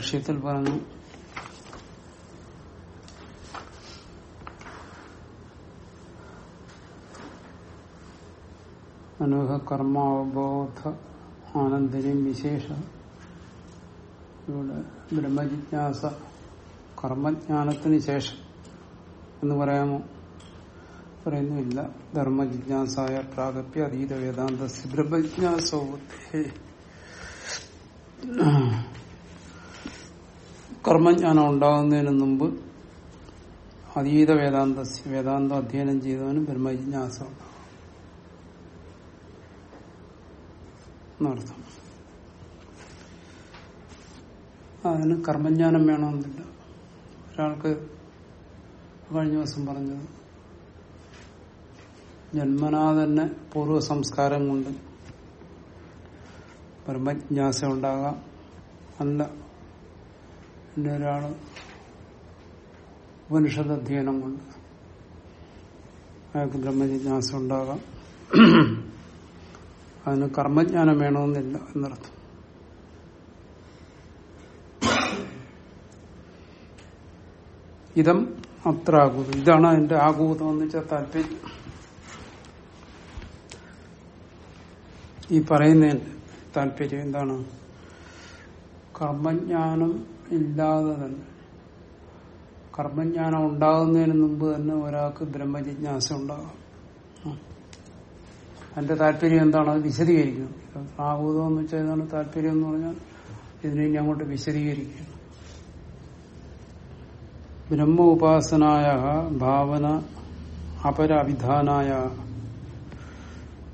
ഭാഷ്യത്തിൽ പറഞ്ഞു. അനൂഹ കർമാവബോധ ആനന്ദനും വിശേഷ. ഇവിടെ ബ്രഹ്മജിജ്ഞാസ കർമ്മജ്ഞാനത്തിന് ശേഷം എന്ന് പറയാമോ? പറയുന്നില്ല. ധർമ്മജിജ്ഞാസായ പ്രാഗപ്യ അതീത വേദാന്ത ബ്രഹ്മജിജ്ഞാസോത്തേ കർമ്മജ്ഞാനം ഉണ്ടാകുന്നതിന് മുമ്പ് അതീത വേദാന്ത വേദാന്തം അധ്യയനം ചെയ്തവന് ബ്രഹ്മജിജ്ഞാസ എന്നർത്ഥം. അതിന് കർമ്മജ്ഞാനം വേണമെന്നില്ല. ഒരാൾക്ക് കഴിഞ്ഞ ദിവസം പറഞ്ഞത് ജന്മനാ തന്നെ പൂർവ സംസ്കാരം കൊണ്ട് ബ്രഹ്മജ്ഞാസ ഉണ്ടാകാം. അല്ല പിന്നെ ഒരാൾ ഉപനിഷത് അധ്യയനം കൊണ്ട് അയാൾക്ക് ബ്രഹ്മജിജ്ഞാസ ഉണ്ടാകാം. അതിന് കർമ്മജ്ഞാനം വേണമെന്നില്ല എന്നർത്ഥം. ഇതം അത്ര ആകൂതം ഇതാണ് അതിന്റെ ആകൂതം എന്ന് വെച്ചാൽ താല്പര്യം. ഈ പറയുന്നതിന്റെ താല്പര്യം എന്താണ്? കർമ്മജ്ഞാനം ഇല്ലാതെ തന്നെ. കർമ്മജ്ഞാനം ഉണ്ടാകുന്നതിന് മുമ്പ് തന്നെ ഒരാൾക്ക് ബ്രഹ്മജിജ്ഞാസ ഉണ്ടാകാം അതിന്റെ താല്പര്യം എന്താണ്? അത് വിശദീകരിക്കണം ആകൂതം എന്ന് വെച്ചാൽ ഇതാണ് താല്പര്യം എന്ന് പറഞ്ഞാൽ ഇതിനെ ഇനി അങ്ങോട്ട് വിശദീകരിക്കും. ബ്രഹ്മ ഉപാസനായ ഭാവന അപരവിധാനായ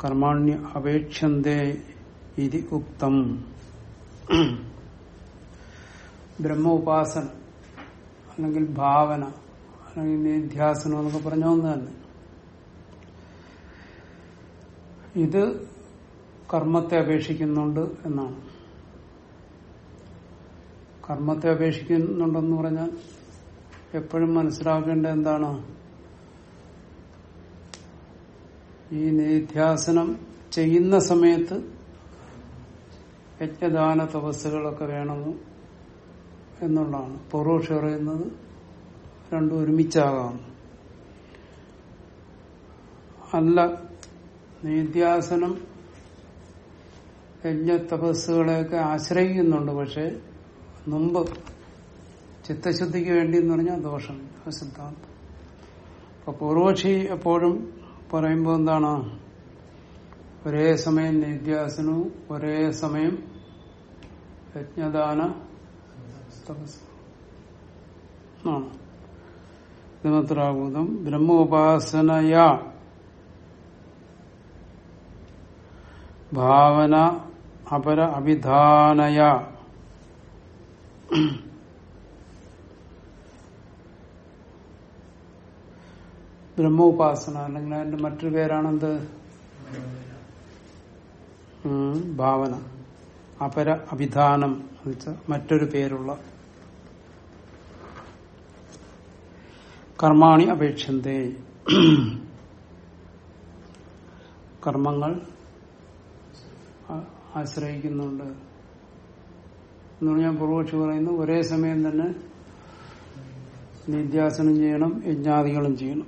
കർമാണ്യ അപേക്ഷന്തേ ഇതി ഉക്തം. ബ്രഹ്മ ഉപാസന അല്ലെങ്കിൽ ഭാവന അല്ലെങ്കിൽ നിധ്യാസനം എന്നൊക്കെ പറഞ്ഞ ഒന്ന് തന്നെ. ഇത് കർമ്മത്തെ അപേക്ഷിക്കുന്നുണ്ട് എന്നാണ്. കർമ്മത്തെ അപേക്ഷിക്കുന്നുണ്ടെന്ന് പറഞ്ഞാൽ എപ്പോഴും മനസ്സിലാക്കേണ്ട എന്താണ്? ഈ നിധ്യാസനം ചെയ്യുന്ന സമയത്ത് യജ്ഞദാന തപസ്സുകളൊക്കെ വേണമെന്ന് എന്നുള്ളതാണ്. പൂർവക്ഷി പറയുന്നത് രണ്ടും ഒരുമിച്ചാകാം അല്ല നിത്യാസനം യജ്ഞ തപസ്സുകളെയൊക്കെ ആശ്രയിക്കുന്നുണ്ട് പക്ഷെ മുമ്പ് ചിത്തശുദ്ധിക്ക് വേണ്ടി എന്ന് പറഞ്ഞാൽ ദോഷം സിദ്ധാന്തം. അപ്പൊ പൂർവക്ഷി എപ്പോഴും പറയുമ്പോൾ എന്താണ്? ഒരേ സമയം നിത്യാസനവും ഒരേ സമയം യജ്ഞദാന തപസ് ബ്രഹ്മോപാസനയാ. ഭാവന അപര അഭിധാനയ. ബ്രഹ്മോപാസന അല്ലെങ്കിൽ അതിന്റെ മറ്റൊരു പേരാണെന്ത്? ഭാവന. അപര അഭിധാനം എന്ന് വെച്ചാൽ മറ്റൊരു പേരുള്ള കർമാണി അപേക്ഷന്തേ. കർമ്മങ്ങൾ ആശ്രയിക്കുന്നുണ്ട്. എന്ന് പറഞ്ഞാൽ പൂർവക്ഷി പറയുന്നു ഒരേ സമയം തന്നെ നിത്യാസനം ചെയ്യണം യജ്ഞാദികളും ചെയ്യണം.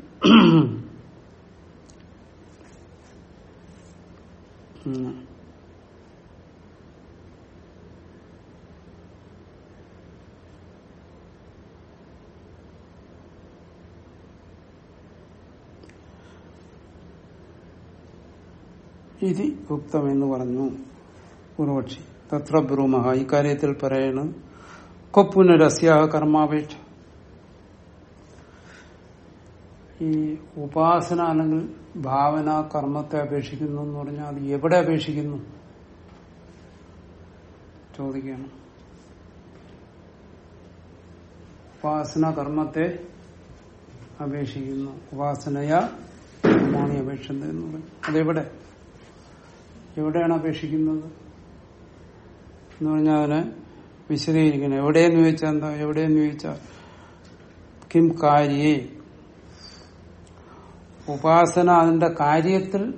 ഉം. ഇതി ഉക്തം എന്ന് പറഞ്ഞു പൂർവക്ഷി തത്ര ബ്രൂമഹ. ഇക്കാര്യത്തിൽ പറയണ് കൊപ്പുനരസ്യാഹ കർമാപേക്ഷ. ഈ ഉപാസന അല്ലെങ്കിൽ ഭാവന കർമ്മത്തെ അപേക്ഷിക്കുന്നു എന്ന് പറഞ്ഞാൽ അത് എവിടെ അപേക്ഷിക്കുന്നു? ചോദിക്കണം ഉപാസന കർമ്മത്തെ അപേക്ഷിക്കുന്നു. ഉപാസനയാണി അപേക്ഷ എന്ന് പറയും. അതെവിടെ? എവിടെയാണ് അപേക്ഷിക്കുന്നത്? എന്ന് പറഞ്ഞാൽ അതിനെ വിശദീകരിക്കണം. എവിടെയെന്ന് ചോദിച്ചാൽ എന്താ? എവിടെയെന്ന് ചോദിച്ചാൽ കിം കാര്യേ. ഉപാസന അതിന്റെ കാര്യത്തിൽ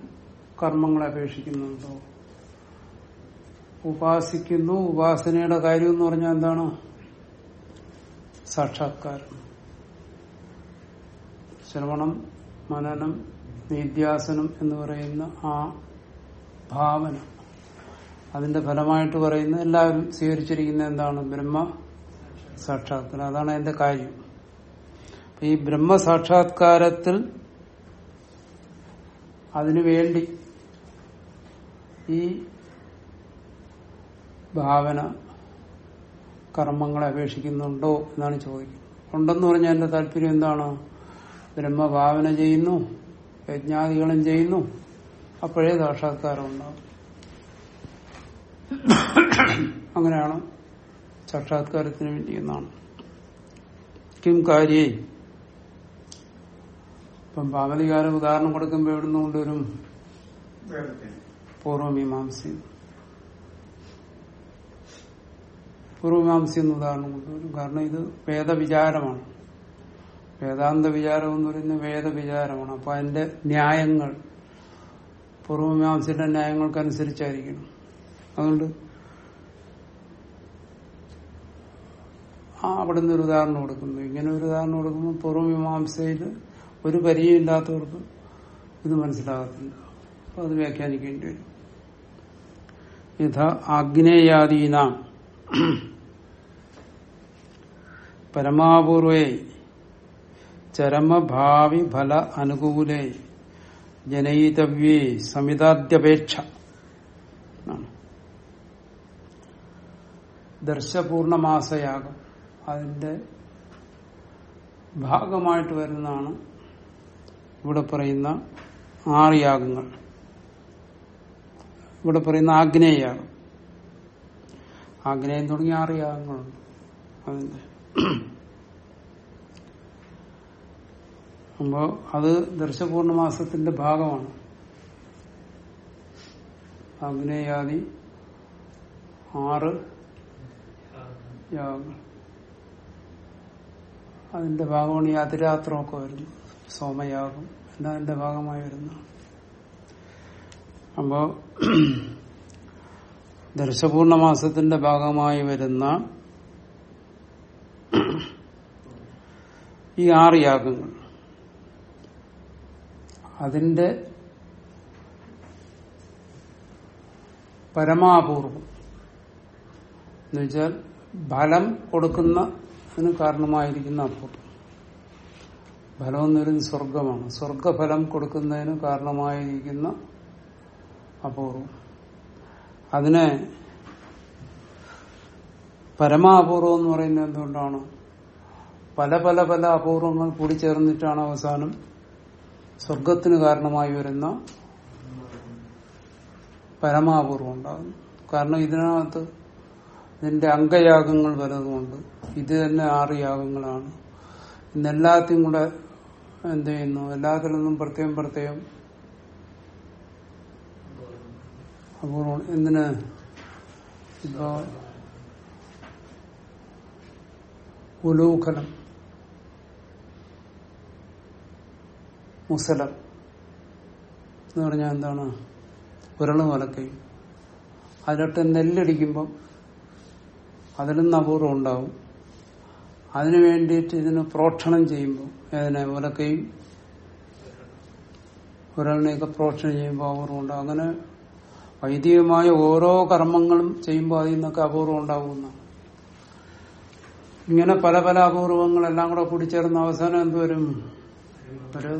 കർമ്മങ്ങളെ അപേക്ഷിക്കുന്നുണ്ടോ? ഉപാസിക്കുന്നു ഉപാസനയുടെ കാര്യം എന്ന് പറഞ്ഞാൽ എന്താണ്? സാക്ഷാത്കാരം. ശ്രവണം മനനം നിത്യാസനം എന്ന് പറയുന്ന ആ ഭാവന. അതിന്റെ ഫലമായിട്ട് പറയുന്ന എല്ലാവരും സ്വീകരിച്ചിരിക്കുന്ന എന്താണ്? ബ്രഹ്മ സാക്ഷാത്കാരം. അതാണ് അതിന്റെ കാര്യം. ഈ ബ്രഹ്മ സാക്ഷാത്കാരത്തിൽ അതിനു വേണ്ടി ഈ ഭാവന കർമ്മങ്ങളെ അപേക്ഷിക്കുന്നുണ്ടോ എന്നാണ് ചോദിക്കുന്നത്. ഉണ്ടെന്ന് പറഞ്ഞാൽ എന്റെ താല്പര്യം എന്താണ്? ബ്രഹ്മഭാവന ചെയ്യുന്നു യജ്ഞാദികളും ചെയ്യുന്നു അപ്പോഴേ സാക്ഷാത്കാരം ഉണ്ടാവും അങ്ങനെയാണ് സാക്ഷാത്കാരത്തിന് വേണ്ടി എന്നാണ്. കിം കാര്യേ ഇപ്പം പാവലികാരം ഉദാഹരണം കൊടുക്കുമ്പോൾ എവിടുന്ന് കൊണ്ടുവരും? പൂർവമീമാംസി പൂർവമീമാംസ എന്ന് ഉദാഹരണം കൊണ്ടുവരും. കാരണം ഇത് വേദവിചാരമാണ്. വേദാന്ത വിചാരം എന്ന് പറയുന്നത് വേദവിചാരമാണ്. അപ്പൊ അതിന്റെ ന്യായങ്ങൾ പൂർവമീമാംസയുടെ ന്യായങ്ങൾക്കനുസരിച്ചായിരിക്കണം. അതുകൊണ്ട് ആ അവിടെ നിന്ന് ഒരു ഉദാഹരണം കൊടുക്കുന്നു. ഇങ്ങനെ ഒരു ഉദാഹരണം കൊടുക്കുമ്പോൾ പൂർവമീമാംസയിൽ ഒരു പരിചയം ഇല്ലാത്തവർക്ക് ഇത് മനസ്സിലാകത്തില്ല. അപ്പൊ അത് വ്യാഖ്യാനിക്കേണ്ടി വരും. യഥ ആഗ്നേയാദീന. പരമാപൂർവേ ചരമഭാവി ഫല അനുകൂലേ. ജനയിതവ്യേ സമിതാദ്യപേക്ഷ ദർശപൂർണമാസയാഗം അതിന്റെ ഭാഗമായിട്ട് വരുന്നതാണ് ഇവിടെ പറയുന്ന ആറ് യാഗങ്ങൾ ഇവിടെ പറയുന്ന ആഗ്നേയയാഗം ആഗ്നേയം തുടങ്ങിയ ആറ് യാഗങ്ങളുണ്ട് അതിന്റെ അപ്പോ അത് ദർശപൂർണമാസത്തിന്റെ ഭാഗമാണ്. അഗ്നേയാദി ആറ് അതിന്റെ ഭാഗമാണ് ഈ അതിരാത്രമൊക്കെ വരുന്നു സോമയാഗം. എല്ലാം അതിന്റെ ഭാഗമായി വരുന്നു. അപ്പോ ദർശപൂർണമാസത്തിന്റെ ഭാഗമായി വരുന്ന ഈ ആറ് യാഗങ്ങൾ. അതിന്റെ പരമാപൂർവം. എന്നുവെച്ചാൽ ഫലം കൊടുക്കുന്ന അതിന് കാരണമായിരിക്കുന്ന അപൂർവം ഫലം എന്ന് പറയുന്നത് സ്വർഗമാണ് സ്വർഗഫലം കൊടുക്കുന്നതിന് കാരണമായിരിക്കുന്ന അപൂർവം. അതിനെ പരമാപൂർവം എന്ന് പറയുന്നത് എന്തുകൊണ്ടാണ്? പല പല പല അപൂർവങ്ങൾ കൂടി ചേർന്നിട്ടാണ് അവസാനം സ്വർഗത്തിന് കാരണമായി വരുന്ന പരമാപൂർവം ഉണ്ടാകുന്നു. കാരണം ഇതിനകത്ത് ഇതിന്റെ അംഗയാഗങ്ങൾ വരതുകൊണ്ട് ഇത് തന്നെ ആറ് യാഗങ്ങളാണ്. ഇന്നെല്ലാത്തിനും കൂടെ എന്ത് ചെയ്യുന്നു? എല്ലാത്തിൽ നിന്നും പ്രത്യേകം പ്രത്യേകം അപൂർവം എന്തിന്? ഇപ്പോ ഉലൂഖലം മുസലം എന്ന് പറഞ്ഞാൽ എന്താണ്? ഉരുൾ മലക്കയും അതിലോട്ട് നെല്ലടിക്കുമ്പം അതിലും നപൂർവം ഉണ്ടാവും. അതിനു വേണ്ടിയിട്ട് ഇതിന് പ്രോക്ഷണം ചെയ്യുമ്പോൾ ഏതിനെ? ഉലക്കയും ഉരളിനെയൊക്കെ പ്രോക്ഷണം ചെയ്യുമ്പോൾ അപൂർവം ഉണ്ടാവും. അങ്ങനെ വൈദികമായ ഓരോ കർമ്മങ്ങളും ചെയ്യുമ്പോൾ അതിൽ നിന്നൊക്കെ അപൂർവം ഉണ്ടാകുന്ന ഇങ്ങനെ പല പല അപൂർവങ്ങളെല്ലാം കൂടെ കൂടിച്ചേർന്ന അവസാനം എന്തുവരും ഒരു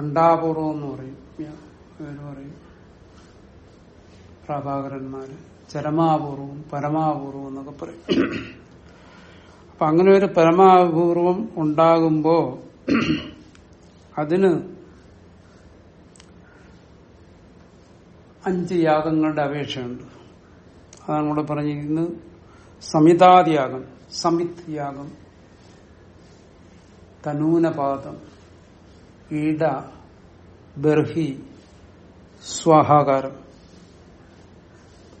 പണ്ടാപൂർവം എന്ന് പറയും. പറയും. പ്രഭാകരന്മാര്. ചരമാപൂർവം പരമാപൂർവം എന്നൊക്കെ പറയും. അപ്പൊ അങ്ങനെ ഒരു പരമാപൂർവം ഉണ്ടാകുമ്പോ അതിന് അഞ്ച് യാഗങ്ങളുടെ അപേക്ഷയുണ്ട്. അതാണ് ഇവിടെ പറഞ്ഞിരിക്കുന്നത്. സമിതാദിയാഗം സമിത് യാഗം തനൂനപാദം ഈട ബർഹി സ്വാഹാകാരം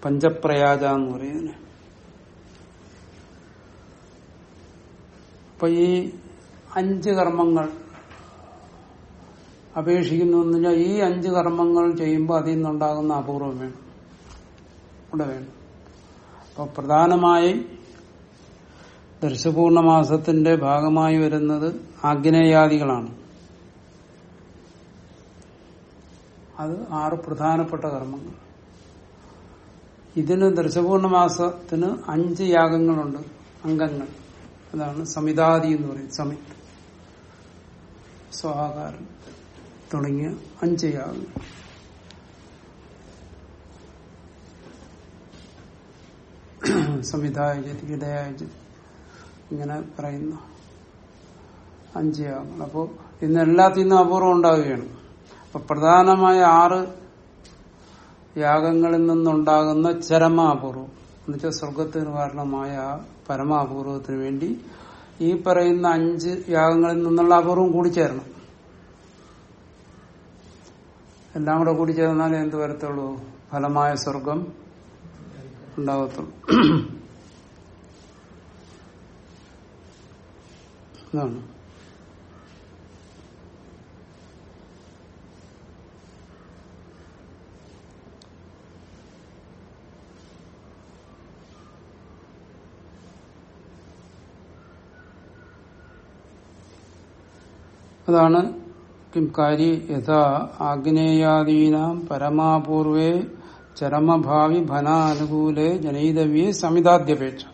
പഞ്ചപ്രയാജ എന്ന് പറയുന്നത് അപ്പൊ ഈ അഞ്ച് കർമ്മങ്ങൾ അപേക്ഷിക്കുന്നു പറഞ്ഞാൽ ഈ അഞ്ച് കർമ്മങ്ങൾ ചെയ്യുമ്പോൾ അതിൽ നിന്നുണ്ടാകുന്ന അപൂർവം വേണം. ഇവിടെ വേണം. അപ്പൊ പ്രധാനമായി ദർശപൂർണമാസത്തിന്റെ ഭാഗമായി വരുന്നത് ആഗ്നേയാദികളാണ്. അത് ആറ് പ്രധാനപ്പെട്ട കർമ്മങ്ങൾ. ഇതിന് ദർശപൂർണമാസത്തിന് അഞ്ച് യാഗങ്ങളുണ്ട്. അംഗങ്ങൾ. അതാണ് സമിതാദി എന്ന് പറയും സമിത് സ്വാഹാകാരം തുടങ്ങിയ അഞ്ച് യാഗങ്ങൾ. സംവിധായചതി ഇടയായചതി ഇങ്ങനെ പറയുന്ന. അഞ്ച് യാഗങ്ങൾ. അപ്പോൾ ഇന്ന് എല്ലാത്തിൽ അപൂർവം ഉണ്ടാവുകയാണ്. അപ്പൊ പ്രധാനമായ ആറ് യാഗങ്ങളിൽ നിന്നുണ്ടാകുന്ന ചരമാപൂർവം. എന്നുവെച്ചാൽ സ്വർഗത്തിന് കാരണമായ പരമാപൂർവത്തിന് വേണ്ടി ഈ പറയുന്ന അഞ്ച് യാഗങ്ങളിൽ നിന്നുള്ള അപൂർവം കൂടിച്ചേരണം. എല്ലാം കൂടെ കൂടി ചേർന്നാലേ എന്ത് വരത്തുള്ളൂ? ഫലമായ സ്വർഗം ഉണ്ടാകത്തുള്ളൂ അതാണ് കാര്യ യഥാ ആഗ്നേയാദീനാം പരമാപൂർവേ ചരമഭാവി ഭനാനുകൂലെ ജനയിതവ്യേ സമിതാദ്യപേക്ഷ.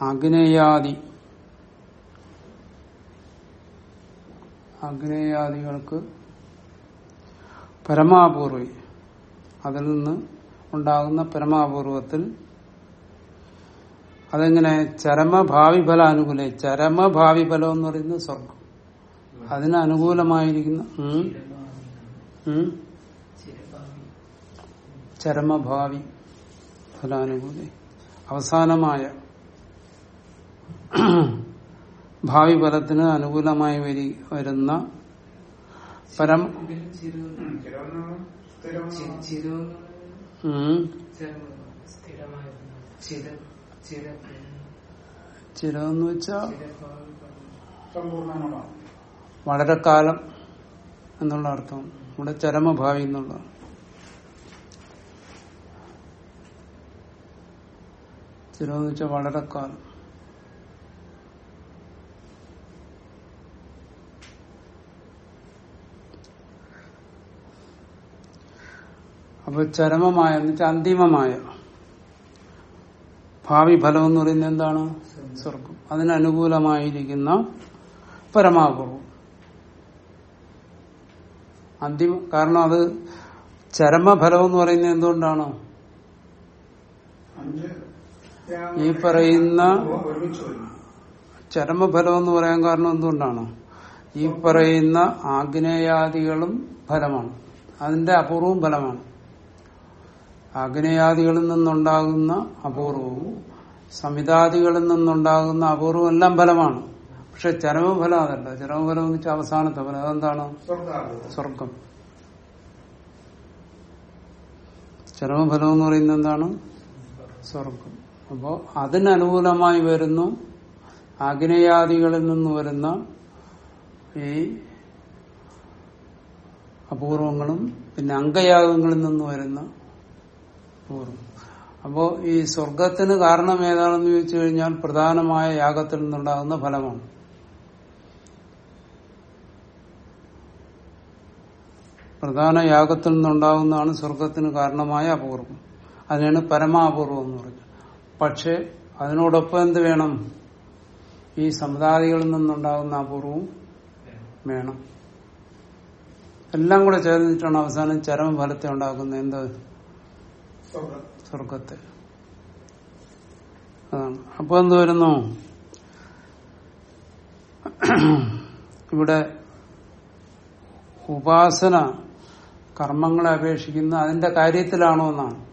അഗ്നേയാദി അഗ്നേയാദികൾക്ക് പരമാപൂർവി അതിൽ നിന്ന് ഉണ്ടാകുന്ന പരമാപൂർവത്തിൽ അതെങ്ങനെ ചരമഭാവി ഫല അനുകൂല ചരമഭാവി ഫലം എന്ന് പറയുന്നത് സ്വർഗം അതിന് അനുകൂലമായിരിക്കുന്ന ചരമഭാവി ഫലാനുകൂല അവസാനമായ ഭാവി ഫലത്തിന് അനുകൂലമായി വരി- വരുന്ന പരം ചിരമെന്ന് വെച്ചാ വളരെ കാലം എന്നുള്ള അർത്ഥം. ഇവിടെ ചരമഭാവി എന്നുള്ള. ചിരമെന്ന് വെച്ചാൽ വളരെ കാലം അപ്പൊ ചരമമായ എന്ന് വെച്ചാൽ അന്തിമമായ. ഭാവി ഫലം എന്ന് പറയുന്നത് എന്താണ്? സ്വർഗം അതിനനുകൂലമായിരിക്കുന്ന പരമാഗുറു അന്തിമ കാരണം അത് ചരമഫലം എന്ന് പറയുന്നത് എന്തുകൊണ്ടാണ്? ഈ പറയുന്ന ചരമഫലം എന്ന് പറയാൻ കാരണം എന്തുകൊണ്ടാണ്? ഈ പറയുന്ന ആഗ്നേയാദികളും ഫലമാണ്. അതിന്റെ അപൂർവം ഫലമാണ്. ആഗ്നേയാദികളിൽ നിന്നുണ്ടാകുന്ന അപൂർവവും സംവിധാദികളിൽ നിന്നുണ്ടാകുന്ന അപൂർവം എല്ലാം ഫലമാണ്. പക്ഷെ ചരമഫലം അതല്ല. ചരമഫലം എന്ന് വെച്ചാൽ അവസാനത്തെ ഫലം. അതെന്താണ്? സ്വർഗം. ചരമഫലം എന്ന് പറയുന്നത് എന്താണ്? സ്വർഗം. അപ്പോ അതിനനുകൂലമായി വരുന്നു ആഗ്നേയാദികളിൽ നിന്ന് വരുന്ന ഈ അപൂർവങ്ങളും പിന്നെ അംഗയാഗങ്ങളിൽ നിന്ന് വരുന്ന അപൂർവം അപ്പോ ഈ സ്വർഗത്തിന് കാരണം ഏതാണെന്ന് ചോദിച്ചു കഴിഞ്ഞാൽ പ്രധാനമായ യാഗത്തിൽ നിന്നുണ്ടാകുന്ന ഫലമാണ്. പ്രധാന യാഗത്തിൽ നിന്നുണ്ടാകുന്നതാണ് സ്വർഗത്തിന് കാരണമായ അപൂർവം. അതിനാണ് പരമാപൂർവം എന്ന് പറഞ്ഞത്. പക്ഷെ അതിനോടൊപ്പം എന്ത് വേണം? ഈ സമുദായികളിൽ നിന്നുണ്ടാകുന്ന അപൂർവവും വേണം. എല്ലാം കൂടെ ചേർന്നിട്ടാണ് അവസാനം ചരമഫലത്തെ ഉണ്ടാക്കുന്നത്. എന്ത്? സ്വർഗത്തെ അതാണ്. അപ്പൊ എന്ത് വരുന്നു? ഇവിടെ ഉപാസന കർമ്മങ്ങളെ അപേക്ഷിക്കുന്ന അതിന്റെ കാര്യത്തിലാണോ എന്നാണ്.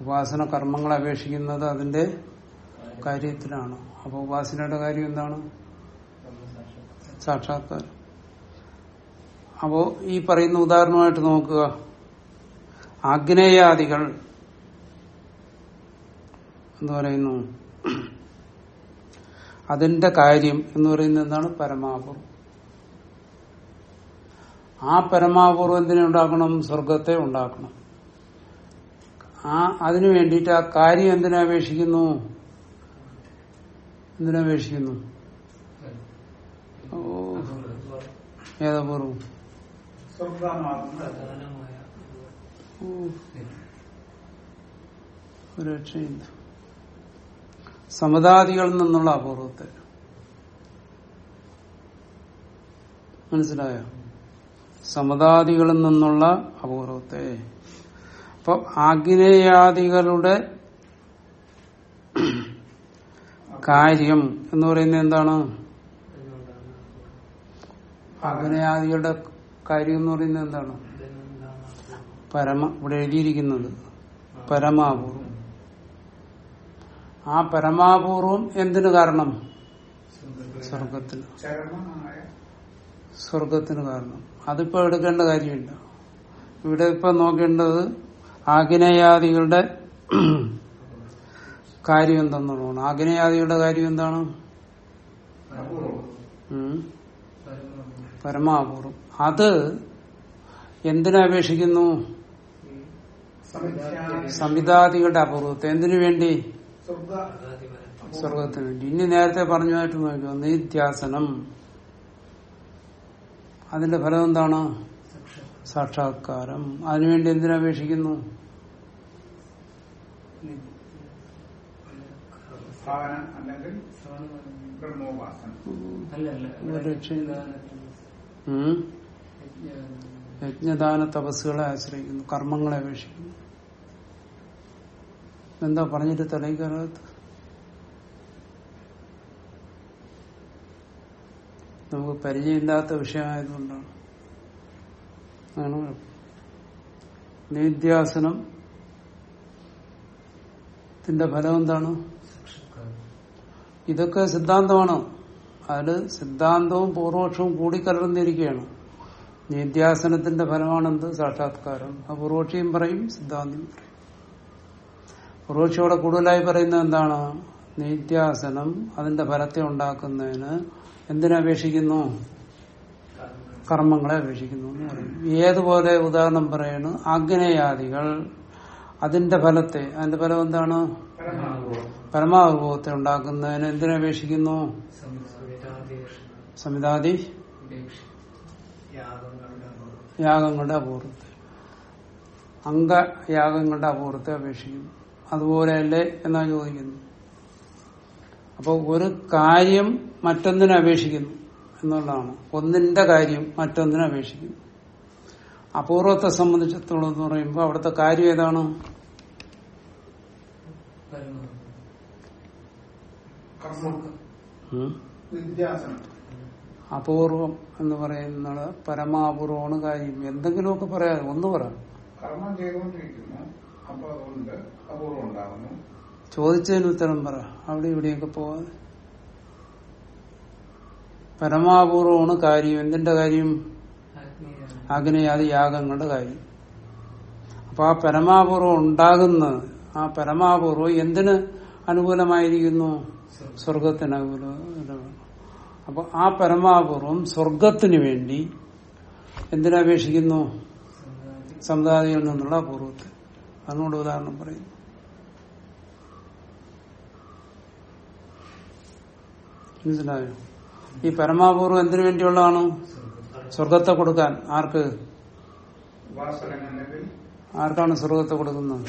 ഉപാസന കർമ്മങ്ങളെ അപേക്ഷിക്കുന്നത് അതിന്റെ കാര്യത്തിലാണോ. അപ്പൊ ഉപാസനയുടെ കാര്യം എന്താണ്? സാക്ഷാത്കാരം. അപ്പോ ഈ പറയുന്ന ഉദാഹരണമായിട്ട് നോക്കുക. ആഗ്നേയാദികൾ എന്ന് പറയുന്നു. അതിന്റെ കാര്യം എന്ന് പറയുന്നത് എന്താണ്? പരമാപൂർവം. ആ പരമാപൂർവത്തിനെ ഉണ്ടാക്കണം? സ്വർഗത്തെ ഉണ്ടാക്കണം. ആ അതിനു വേണ്ടിയിട്ട് ആ കാര്യം എന്തിനെ അപേക്ഷിക്കുന്നു? എന്തിനെ അപേക്ഷിക്കുന്നു? ഓ ഏതപൂർവം? ഒരു രക്ഷയില്ല സമതാദികളിൽ നിന്നുള്ള അപൂർവത്തെ. മനസ്സിലായോ? സമതാദികളിൽ നിന്നുള്ള അപൂർവത്തെ. അപ്പൊ ആഗ്നേയാദികളുടെ കാര്യം എന്ന് പറയുന്നത് എന്താണ്? അഗ്നയാദികളുടെ കാര്യം എന്ന് പറയുന്നത് എന്താണ്? പരമ ഇവിടെ എഴുതിയിരിക്കുന്നത് പരമാപൂർവം. ആ പരമാപൂർവം എന്തിനു കാരണം? സ്വർഗത്തിന്. സ്വർഗത്തിന് കാരണം. അതിപ്പോ എടുക്കേണ്ട കാര്യമില്ല. ഇവിടെ ഇപ്പൊ നോക്കേണ്ടത് ആഗ്നേയാദികളുടെ കാര്യം എന്തെന്നുള്ളതാണ്. ആഗ്നേയാദികളുടെ കാര്യം എന്താണ്. പരമാപൂർവം. അത് എന്തിനപേക്ഷിക്കുന്നു സംവിധാദികളുടെ അപൂർവത്തെ എന്തിനു വേണ്ടി? സ്വർഗ സ്വർഗത്തിന് വേണ്ടി ഇനി നേരത്തെ പറഞ്ഞതായിട്ട് നോക്കിയോ നിത്യാസനം. അതിന്റെ ഫലം എന്താണ്? സാക്ഷാത്കാരം. അതിനുവേണ്ടി എന്തിനപേക്ഷിക്കുന്നു? യജ്ഞദാന തപസ്സുകളെ ആശ്രയിക്കുന്നു കർമ്മങ്ങളെ അപേക്ഷിക്കുന്നു. എന്താ പറഞ്ഞിട്ട് തലയിൽ നമുക്ക് പരിചയമില്ലാത്ത വിഷയമായതുകൊണ്ടാണ്. അതാണ്. നിത്യാസനം. ത്തിന്റെ ഫലം എന്താണ്? ഇതൊക്കെ സിദ്ധാന്തമാണ്. അതിൽ സിദ്ധാന്തവും പൂർവപക്ഷവും കൂടിക്കലർന്നിരിക്കുകയാണ്. നിത്യാസനത്തിന്റെ ഫലമാണെന്ത്? സാക്ഷാത്കാരം. ആ പൂർവക്ഷിയും പറയും സിദ്ധാന്തം പറയും. പൂർവക്ഷിയോടെ കൂടുതലായി പറയുന്നത് എന്താണ്? നിത്യാസനം അതിന്റെ ഫലത്തെ ഉണ്ടാക്കുന്നതിന് എന്തിനപേക്ഷിക്കുന്നു കർമ്മങ്ങളെ അപേക്ഷിക്കുന്നു എന്ന് ഏതുപോലെ ഉദാഹരണം പറയുന്നു ആഗ്നേയാദികൾ അതിന്റെ ഫലത്തെ അതിന്റെ ഫലം എന്താണ്? പരമാവിഭവത്തെ ഉണ്ടാക്കുന്നതിന് എന്തിനപേക്ഷിക്കുന്നു സമിതാദി യാഗങ്ങളുടെ അപൂർവത്തെ അംഗയാഗങ്ങളുടെ അപൂർവത്തെ അപേക്ഷിക്കുന്നു. അതുപോലെയല്ലേ എന്നാ ചോദിക്കുന്നു അപ്പൊ ഒരു കാര്യം മറ്റൊന്നിനെ അപേക്ഷിക്കുന്നു എന്നുള്ളതാണ്. ഒന്നിന്റെ കാര്യം മറ്റൊന്നിനെ അപേക്ഷിക്കുന്നു. അപൂർവത്തെ സംബന്ധിച്ചിടത്തോളം എന്ന് പറയുമ്പോൾ അവിടുത്തെ കാര്യം ഏതാണ്? അപൂർവം എന്ന് പറയുന്നത് പരമാപൂർവമാണ് കാര്യം. എന്തെങ്കിലുമൊക്കെ പറയാതെ ഒന്ന് പറ കർമ്മം ചെയ്തുകൊണ്ടിരിക്കുന്നു അപ്പൊ അതുകൊണ്ട് അപൂർവം ഉണ്ടാകുന്നു. ചോദിച്ചതിന് ഉത്തരം പറ. അവിടെ ഇവിടെയൊക്കെ പോവാതെ പരമാപൂർവമാണ് കാര്യം. എന്തിന്റെ കാര്യം? അഗ്നിയാദി യാഗങ്ങളുടെ കാര്യം. അപ്പൊ ആ പരമാപൂർവം ഉണ്ടാകുന്നത് ആ പരമാപൂർവം എന്തിന് അനുകൂലമായിരിക്കുന്നു? സ്വർഗത്തിന് അനുകൂലമാണ് അപ്പൊ ആ പരമാപൂർവം സ്വർഗത്തിന് വേണ്ടി എന്തിനപേക്ഷിക്കുന്നു സമുദായിയിൽ നിന്നുള്ള അപൂർവത്തെ. അതിനോട് ഉദാഹരണം പറയുന്നു. മനസ്സിലായോ ഈ പരമാപൂർവം എന്തിനു വേണ്ടിയുള്ളതാണ്? സ്വർഗത്തെ കൊടുക്കാൻ. ആർക്ക്? ആർക്കാണ് സ്വർഗത്തെ കൊടുക്കുന്നത്?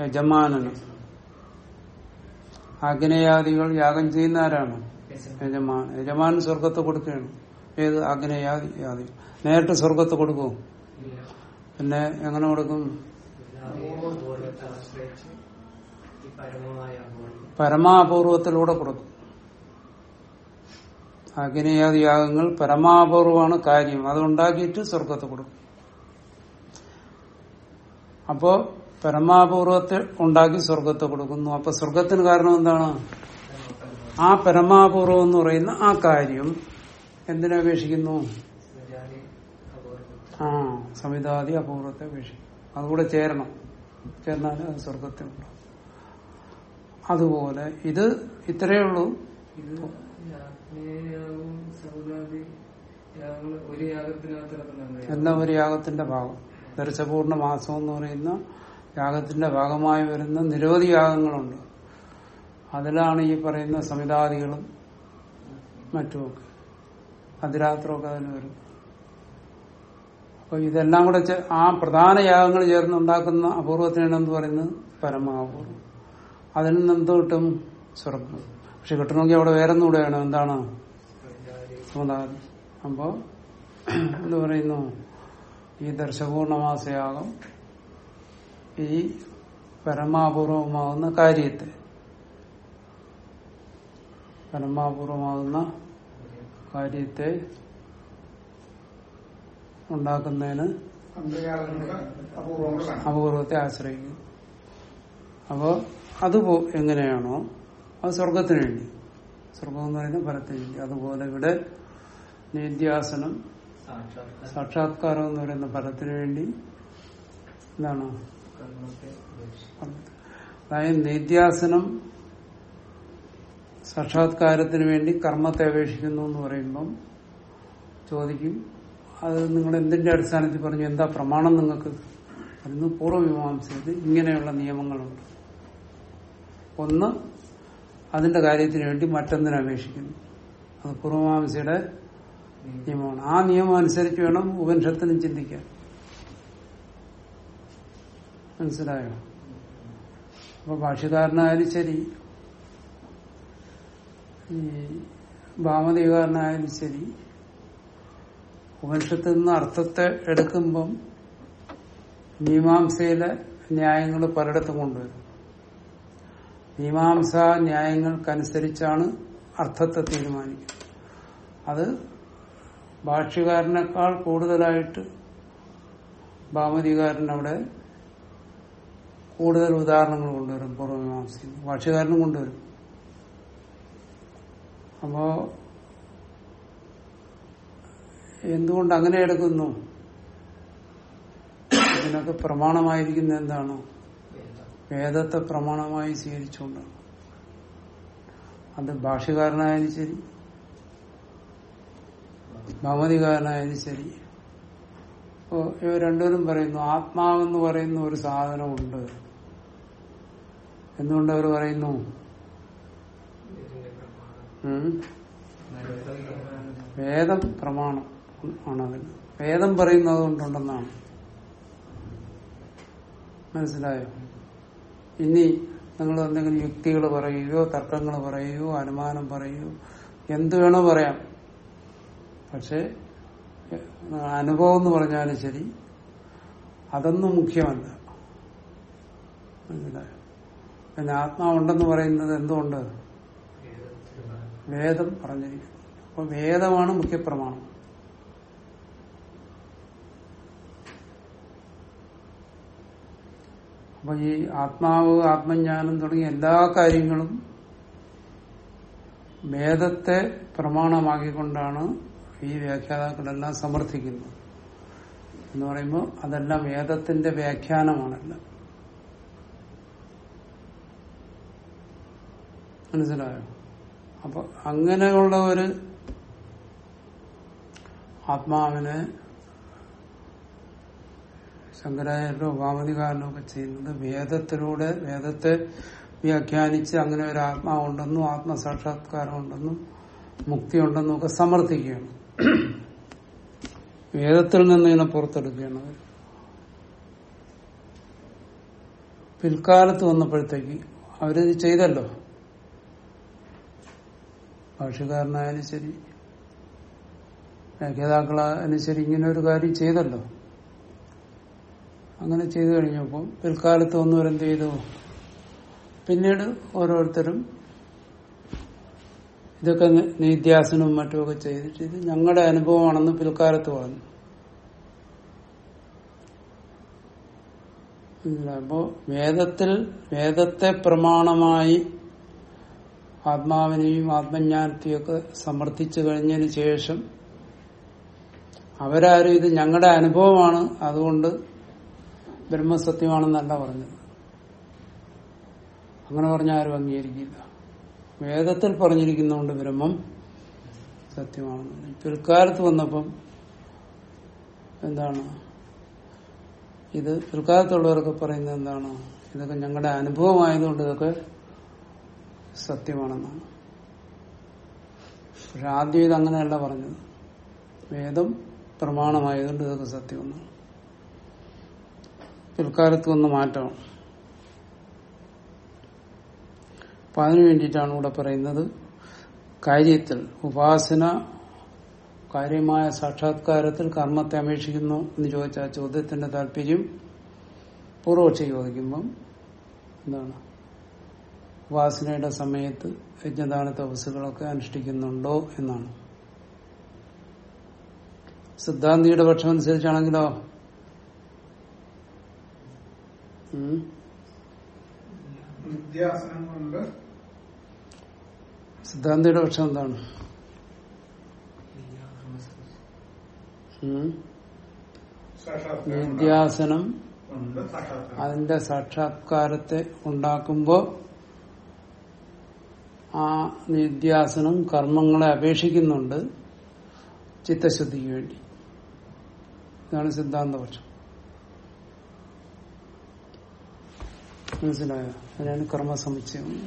യജമാനന് അഗ്നയാദികൾ യാഗം ചെയ്യുന്ന ആരാണ് യജമാൻ യജമാൻ സ്വർഗത്തെ കൊടുക്കുകയാണ്. ഏത്? അഗ്നയാദി യാദി നേരിട്ട് സ്വർഗത്തെ കൊടുക്കുമോ പിന്നെ എങ്ങനെ കൊടുക്കും? പരമാപൂർവത്തിലൂടെ കൊടുക്കും. അഗ്നിയാദി യാഗങ്ങൾ പരമാപൂർവമാണ് കാര്യം. അതുണ്ടാക്കിയിട്ട് സ്വർഗത്ത് കൊടുക്കും. അപ്പോ പരമാപൂർവത്തെ ഉണ്ടാക്കി സ്വർഗത്തെ കൊടുക്കുന്നു. അപ്പൊ സ്വർഗത്തിന് കാരണം എന്താണ്? ആ പരമാപൂർവം എന്ന് പറയുന്ന ആ കാര്യം എന്തിനപേക്ഷിക്കുന്നു ആ സമിതാദി അപൂർവത്തെ അപേക്ഷിക്കും അതുകൂടെ ചേരണം. ചേർന്നാൽ അത് സ്വർഗത്തിനുണ്ടാവും അതുപോലെ ഇത് ഇത്രയേ ഉള്ളൂ. എന്താ ഒരു യാഗത്തിന്റെ ഭാഗം. ദർശപൂർണ മാസം എന്ന് പറയുന്ന യാഗത്തിന്റെ ഭാഗമായി വരുന്ന നിരവധി യാഗങ്ങളുണ്ട്. അതിലാണ് ഈ പറയുന്ന സമിതാദികളും മറ്റുമൊക്കെ. അതിരാത്രമൊക്കെ അതിന് വരും അപ്പൊ ഇതെല്ലാം കൂടെ ആ പ്രധാന യാഗങ്ങൾ ചേർന്നുണ്ടാക്കുന്ന അപൂർവത്തിനാണ് എന്ന് പറയുന്നത്? പരമാപൂർവം. അതിൽ നിന്ന് എന്ത് കിട്ടും? സ്വർഗം പക്ഷെ കിട്ടണമെങ്കിൽ അവിടെ വേറെ ഒന്നുകൂടെ വേണം എന്താണ്? സമുദായം. അപ്പോ എന്ത് പറയുന്നു ഈ ദർശപൂർണമാസയാകും ഈ പരമാപൂർവമാകുന്ന കാര്യത്തെ. പരമാപൂർവമാകുന്ന കാര്യത്തെ വേണം അപൂർവത്തെ ആശ്രയിക്കും. അപ്പോ അത് എങ്ങനെയാണോ അത് സ്വർഗത്തിന് വേണ്ടി. സ്വർഗം എന്ന് പറയുന്നത് ഫലത്തിന് വേണ്ടി. അതുപോലെ ഇവിടെ നിത്യാസനം സാക്ഷാത്കാരം. എന്ന് പറയുന്ന ഫലത്തിന് വേണ്ടി എന്താണ് അതായത് നിത്യാസനം സാക്ഷാത്കാരത്തിന് വേണ്ടി കർമ്മത്തെ അപേക്ഷിക്കുന്നു എന്ന് പറയുമ്പം ചോദിക്കും. അത് നിങ്ങൾ എന്തിന്റെ അടിസ്ഥാനത്തിൽ പറഞ്ഞു? എന്താ പ്രമാണം നിങ്ങൾക്ക്? അന്ന് പൂർവമീമാംസയിൽ ഇങ്ങനെയുള്ള നിയമങ്ങളുണ്ട്. ഒന്ന് അതിന്റെ കാര്യത്തിന് വേണ്ടി മറ്റൊന്നിനെ അപേക്ഷിക്കുന്നു. അത് പൂർവമാംസയുടെ നിയമമാണ്. ആ നിയമം അനുസരിച്ച് വേണം ഉപനിഷത്തിനും ചിന്തിക്കാൻ. മനസ്സിലായോ? അപ്പൊ ഭാഷ്യകാരനായാലും ശരി. ഈ ഭാമതികാരനായാലും ശരി. ഉപനിഷത്തിൽ നിന്ന് അർത്ഥത്തെ എടുക്കുമ്പം മീമാംസയിലെ ന്യായങ്ങൾ പലയിടത്തും കൊണ്ടുവരും. മീമാംസ ന്യായങ്ങൾക്കനുസരിച്ചാണ് അർത്ഥത്തെ തീരുമാനിക്കുന്നത്. അത് ഭാഷ്യകാരനേക്കാൾ കൂടുതലായിട്ട് ഭാമതികാരൻ അവിടെ കൂടുതൽ ഉദാഹരണങ്ങൾ കൊണ്ടുവരും. പൂർവമീമാംസയിൽ ഭാഷ്യകാരനും കൊണ്ടുവരും. അപ്പോ എന്തുകൊണ്ട് അങ്ങനെ എടുക്കുന്നു? ഇതിനൊക്കെ പ്രമാണമായിരിക്കുന്ന എന്താണ്? വേദത്തെ പ്രമാണമായി സ്വീകരിച്ചുകൊണ്ടാണ്. അത് ഭാഷകാരനായാലും ശരി ഭഗവതികാരനായാലും ശരി. ഇപ്പോ ഇവ രണ്ടുപേരും പറയുന്നു ആത്മാവെന്ന് പറയുന്ന ഒരു സാധനമുണ്ട്. എന്തുകൊണ്ട് അവർ പറയുന്നു? ഇതിന്റെ ആണ് വേദം പറയുന്നത് കൊണ്ടുണ്ടെന്നാണ്. മനസ്സിലായോ? ഇനി നിങ്ങൾ എന്തെങ്കിലും യുക്തികൾ പറയുകയോ തർക്കങ്ങൾ പറയുകയോ അനുമാനം പറയുകയോ എന്ത് വേണോ പറയാം. പക്ഷെ അനുഭവം എന്ന് പറഞ്ഞാലും ശരി അതൊന്നും മുഖ്യമല്ല. മനസ്സിലായോ? പിന്നെ ആത്മാവുണ്ടെന്ന് പറയുന്നത് എന്തുകൊണ്ട്? വേദം പറഞ്ഞിരിക്കുന്നു. അപ്പൊ വേദമാണ് മുഖ്യപ്രമാണം. അപ്പൊ ഈ ആത്മാവ് ആത്മജ്ഞാനം തുടങ്ങിയ എല്ലാ കാര്യങ്ങളും വേദത്തെ പ്രമാണമാക്കിക്കൊണ്ടാണ് ഈ വ്യാഖ്യാതാക്കളെല്ലാം സമർത്ഥിക്കുന്നത്. എന്ന് പറയുമ്പോൾ അതെല്ലാം വേദത്തിന്റെ വ്യാഖ്യാനമാണല്ലോ. മനസ്സിലായോ? അപ്പൊ അങ്ങനെയുള്ള ഒരു ആത്മാവിനെ ശങ്കരാചാര്യോ ഭാമതികാരനോ ഒക്കെ ചെയ്യുന്നത് വേദത്തിലൂടെ വേദത്തെ വ്യാഖ്യാനിച്ച് അങ്ങനെ ഒരു ആത്മാവുണ്ടെന്നും ആത്മസാക്ഷാത്കാരം ഉണ്ടെന്നും മുക്തി ഉണ്ടെന്നും ഒക്കെ സമർത്ഥിക്കുകയാണ്. വേദത്തിൽ നിന്ന് ഇതിനെ പുറത്തെടുക്കുകയാണ്. അവർ പിൽക്കാലത്ത് വന്നപ്പോഴത്തേക്ക് അവരിത് ചെയ്തല്ലോ. ഭാഷകാരനായാലും ശരി വ്യാഖ്യാതാക്കളായാലും ശരി ഇങ്ങനെ ഒരു കാര്യം ചെയ്തല്ലോ. അങ്ങനെ ചെയ്തു കഴിഞ്ഞപ്പോൾ പിൽക്കാലത്ത് വന്നവരെന്ത് ചെയ്തു? പിന്നീട് ഓരോരുത്തരും ഇതൊക്കെ നിത്യാസനവും മറ്റുമൊക്കെ ചെയ്തിട്ട് ഇത് ഞങ്ങളുടെ അനുഭവമാണെന്ന് പിൽക്കാലത്ത് പറഞ്ഞു. അപ്പോ വേദത്തിൽ വേദത്തെ പ്രമാണമായി ആത്മാവിനെയും ആത്മജ്ഞാനത്തെയൊക്കെ സമർത്ഥിച്ചു കഴിഞ്ഞതിന് ശേഷം അവരാരും ഇത് ഞങ്ങളുടെ അനുഭവമാണ്. അതുകൊണ്ട് ബ്രഹ്മസത്യമാണെന്നല്ല പറഞ്ഞത്. അങ്ങനെ പറഞ്ഞ ആരും അംഗീകരിക്കില്ല. വേദത്തിൽ പറഞ്ഞിരിക്കുന്നതുകൊണ്ട് ബ്രഹ്മം സത്യമാണെന്ന് പിൽക്കാലത്ത് വന്നപ്പം എന്താണ്? ഇത് പിൽക്കാലത്തുള്ളവരൊക്കെ പറയുന്നത് എന്താണ്? ഇതൊക്കെ ഞങ്ങളുടെ അനുഭവമായതുകൊണ്ട് ഇതൊക്കെ സത്യമാണെന്നാണ്. പക്ഷെ ആദ്യം ഇത് അങ്ങനെയല്ല പറഞ്ഞത്. വേദം പ്രമാണമായതുകൊണ്ട് ഇതൊക്കെ സത്യമെന്നാണ് പിൽക്കാലത്ത് വന്ന മാറ്റമാണ് അപ്പൊ അതിനു വേണ്ടിയിട്ടാണ് ഇവിടെ പറയുന്നത് കാര്യത്തിൽ ഉപാസന കാര്യമായ സാക്ഷാത്കാരത്തിൽ കർമ്മത്തെ അപേക്ഷിക്കുന്നു എന്ന് ചോദിച്ച ആ ചോദ്യത്തിന്റെ താല്പര്യം പൂർവക്ഷ ചോദിക്കുമ്പം എന്താണ്? ഉപാസനയുടെ സമയത്ത് യജ്ഞദാന തപസ്സുകളൊക്കെ അനുഷ്ഠിക്കുന്നുണ്ടോ എന്നാണ്. സിദ്ധാന്തിയുടെ പക്ഷം അനുസരിച്ചാണെങ്കിലോ ഉം. നിത്യാസനം കൊണ്ട് സിദ്ധാന്തിയുടെ പക്ഷം എന്താണ്? നിത്യാസനം അതിന്റെ സാക്ഷാത്കാരത്തെ ഉണ്ടാക്കുമ്പോ ആ നിത്യാസനം കർമ്മങ്ങളെ അപേക്ഷിക്കുന്നുണ്ട് ചിത്തശുദ്ധിക്ക് വേണ്ടി. ഇതാണ് സിദ്ധാന്തപക്ഷം മനസ്സിലായോ? അതിനാണ് കർമ്മസമുച്ചയം.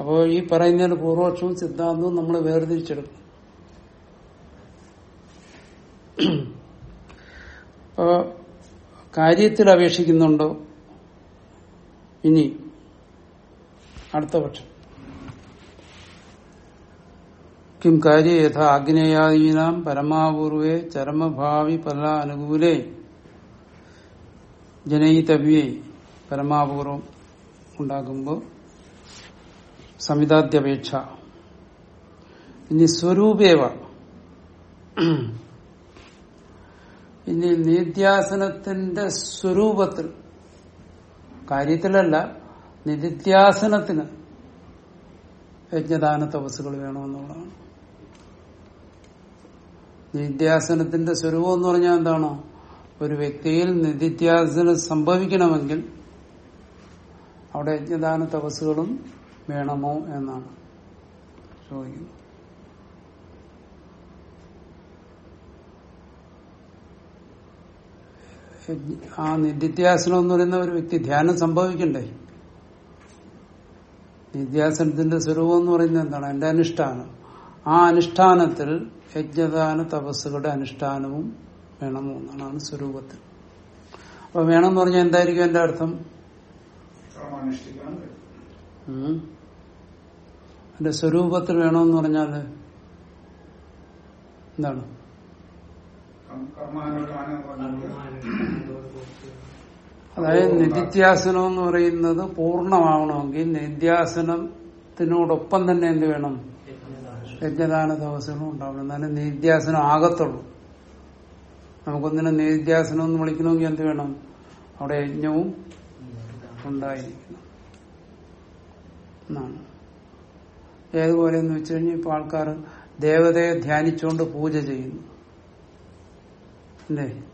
അപ്പോ ഈ പറയുന്നതിന് പൂർവക്ഷവും സിദ്ധാന്തവും നമ്മൾ വേർതിരിച്ചെടുക്കും. അപ്പോ കാര്യത്തിൽ അപേക്ഷിക്കുന്നുണ്ടോ? ഇനി അടുത്ത പക്ഷം. കിം കാര്യ യഥാ ആഗ്നേയാദീനാം പരമാപൂർവേ ചരമഭാവി പല അനുകൂലേ ജനയിതവ്യേ പരമാപൂർവം ഉണ്ടാകുമ്പോൾ സമിതാദ്യപേക്ഷ ഇനി സ്വരൂപേവ. ഇനി നിത്യാസനത്തിന്റെ സ്വരൂപത്തിൽ. കാര്യത്തിലല്ല നിത്യാസനത്തിന് യജ്ഞദാന തപസ്സുകൾ വേണമെന്നുള്ളതാണ്. നിത്യാസനത്തിന്റെ സ്വരൂപം എന്ന് പറഞ്ഞാൽ എന്താണോ? ഒരു വ്യക്തിയിൽ നിത്യാസനം സംഭവിക്കണമെങ്കിൽ അവിടെ യജ്ഞദാന തപസ്സുകളും വേണമോ എന്നാണ്. ചോദിക്കുന്നത് ആ നിത്യാസനം എന്ന് പറയുന്ന ഒരു വ്യക്തി ധ്യാനം സംഭവിക്കണ്ടേ? നിത്യാസനത്തിന്റെ സ്വരൂപം എന്ന് പറയുന്നത് എന്താണ്? എന്റെ അനുഷ്ഠാനം. ആ അനുഷ്ഠാനത്തിൽ യജ്ഞദാന തപസ്സുകളുടെ അനുഷ്ഠാനവും വേണമോ എന്നാണ് സ്വരൂപത്തിൽ. അപ്പൊ വേണമെന്ന് പറഞ്ഞാൽ എന്തായിരിക്കും എന്റെ അർത്ഥം? കർമാനുഷ്ഠിക്കാൻ കഴിയും. അതിന്റെ എന്റെ സ്വരൂപത്തിൽ വേണമെന്ന് പറഞ്ഞാൽ എന്താണ്? അതായത് നിത്യാസനം എന്ന് പറയുന്നത് പൂർണമാവണമെങ്കിൽ നിത്യാസനത്തിനോടൊപ്പം തന്നെ എന്ത് വേണം? യജ്ഞദാന ദിവസങ്ങളും ഉണ്ടാവണം. എന്നാലും നിത്യാസനം ആകത്തുള്ളൂ. നമുക്കൊന്നിനെ നിത്യാസനം എന്ന് വിളിക്കണമെങ്കിൽ എന്ത് വേണം? അവിടെ യജ്ഞവും ഉണ്ടായിരിക്കണം. എന്നാണ്. ഏതുപോലെ എന്ന് വെച്ച് കഴിഞ്ഞാൽ ഇപ്പൊ ആൾക്കാർ ദേവതയെ ധ്യാനിച്ചുകൊണ്ട് പൂജ ചെയ്യുന്നു. അല്ലേ?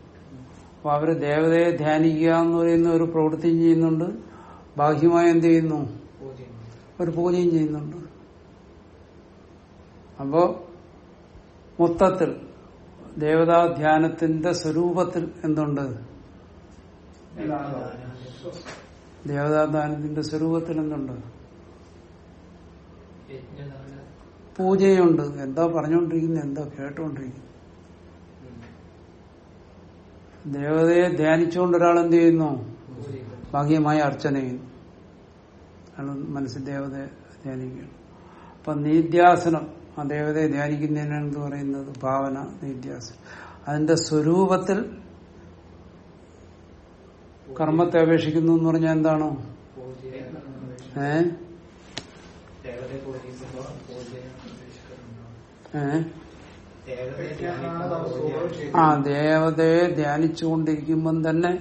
അപ്പൊ അവർ ദേവതയെ ധ്യാനിക്കുക എന്ന് പറയുന്ന ഒരു പ്രവൃത്തിയും ചെയ്യുന്നുണ്ട്. ബാഹ്യമായി എന്ത് ചെയ്യുന്നു? ഒരു പൂജയും ചെയ്യുന്നുണ്ട്. അപ്പോ മൊത്തത്തിൽ ദേവതാധ്യാനത്തിന്റെ സ്വരൂപത്തിൽ എന്തുണ്ട്? ദേവതാ ധ്യാനത്തിന്റെ സ്വരൂപത്തിൽ എന്തുണ്ട് പൂജയുണ്ട്. എന്താ പറഞ്ഞുകൊണ്ടിരിക്കുന്നത് എന്താ കേട്ടുകൊണ്ടിരിക്കുന്നത് ദേവതയെ ധ്യാനിച്ചുകൊണ്ട് ഒരാൾ എന്ത് ചെയ്യുന്നു? ഭാഗ്യമായ അർച്ചന ചെയ്യുന്നു. അയാൾ മനസ്സിൽ ദേവതയെ ധ്യാനിക്കുകയാണ് അപ്പൊ നീത്യാസനം ആ ദേവതയെ എന്ന് പറയുന്നത്? ഭാവന നീത്യാസനം. അതിന്റെ സ്വരൂപത്തിൽ കർമ്മത്തെ അപേക്ഷിക്കുന്നു എന്ന് പറഞ്ഞാൽ എന്താണോ? ഏ? ആ ദേവതയെ ധ്യാനിച്ചുകൊണ്ടിരിക്കുമ്പം തന്നെ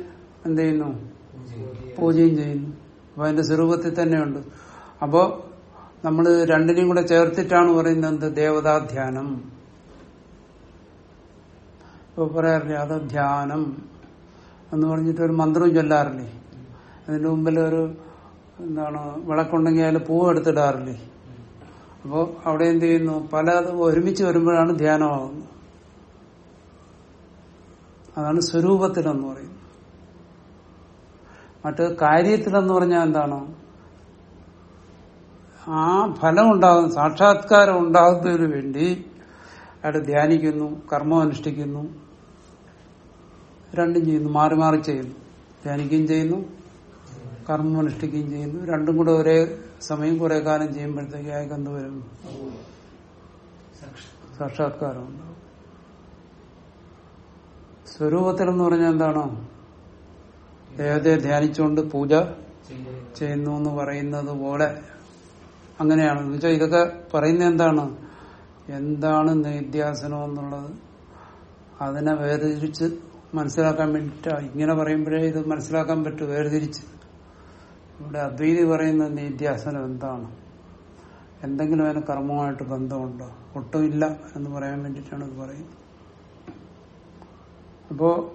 എന്ത് ചെയ്യുന്നു? പൂജയും ചെയ്യുന്നു. അപ്പൊ അതിന്റെ സ്വരൂപത്തിൽ തന്നെയുണ്ട്. അപ്പോ നമ്മൾ രണ്ടിനെയും കൂടെ ചേർത്തിട്ടാണ് പറയുന്നത് എന്ത്? ദേവതാധ്യാനം. ഇപ്പൊ പറയാറില്ലേ? അത് ധ്യാനം എന്ന് പറഞ്ഞിട്ട് ഒരു മന്ത്രവും ചൊല്ലാറില്ലേ? അതിന്റെ മുമ്പിൽ ഒരു എന്താണ് വിളക്കുണ്ടെങ്കിൽ അതിൽ പൂവ് എടുത്തിടാറില്ലേ? അപ്പോ അവിടെ എന്ത് ചെയ്യുന്നു? പലതും ഒരുമിച്ച് വരുമ്പോഴാണ് ധ്യാനമാകുന്നത് അതാണ് സ്വരൂപത്തിലെന്ന് പറയുന്നത്. മറ്റ് കാര്യത്തിലെന്ന് പറഞ്ഞാൽ എന്താണ്? ആ ഫലം ഉണ്ടാകുന്ന സാക്ഷാത്കാരം ഉണ്ടാകുന്നതിന് വേണ്ടി അയാൾ ധ്യാനിക്കുന്നു കർമ്മം അനുഷ്ഠിക്കുന്നു. രണ്ടും ചെയ്യുന്നു മാറി മാറി ചെയ്യുന്നു. ധ്യാനിക്കുകയും ചെയ്യുന്നു കർമ്മം അനുഷ്ഠിക്കുകയും ചെയ്യുന്നു. രണ്ടും കൂടെ ഒരേ സമയം കുറെ കാലം ചെയ്യുമ്പോഴത്തേക്ക് അയാൾക്ക് എന്ത് വരും സാക്ഷാത്കാരം. ഉണ്ടാവും സ്വരൂപത്തിൽ എന്ന് പറഞ്ഞാൽ എന്താണോ? ദേവതയെ ധ്യാനിച്ചുകൊണ്ട് പൂജ ചെയ്യുന്നു എന്ന് പറയുന്നത് പോലെ അങ്ങനെയാണ്. എന്ന് വെച്ചാൽ ഇതൊക്കെ പറയുന്ന എന്താണ്? എന്താണ് നിത്യാസനം എന്നുള്ളത് അതിനെ വേർതിരിച്ച് മനസ്സിലാക്കാൻ വേണ്ടിയിട്ടാ ഇങ്ങനെ പറയുമ്പോഴേ ഇത് മനസ്സിലാക്കാൻ പറ്റൂ വേർതിരിച്ച്. ഇവിടെ അദ്വൈതി പറയുന്ന നിത്യാസനം എന്താണ്? എന്തെങ്കിലും അതിന് കർമ്മമായിട്ട് ബന്ധമുണ്ടോ? ഒട്ടുമില്ല എന്ന് പറയാൻ വേണ്ടിയിട്ടാണ് ഇത് പറയുന്നത്. അപ്പോ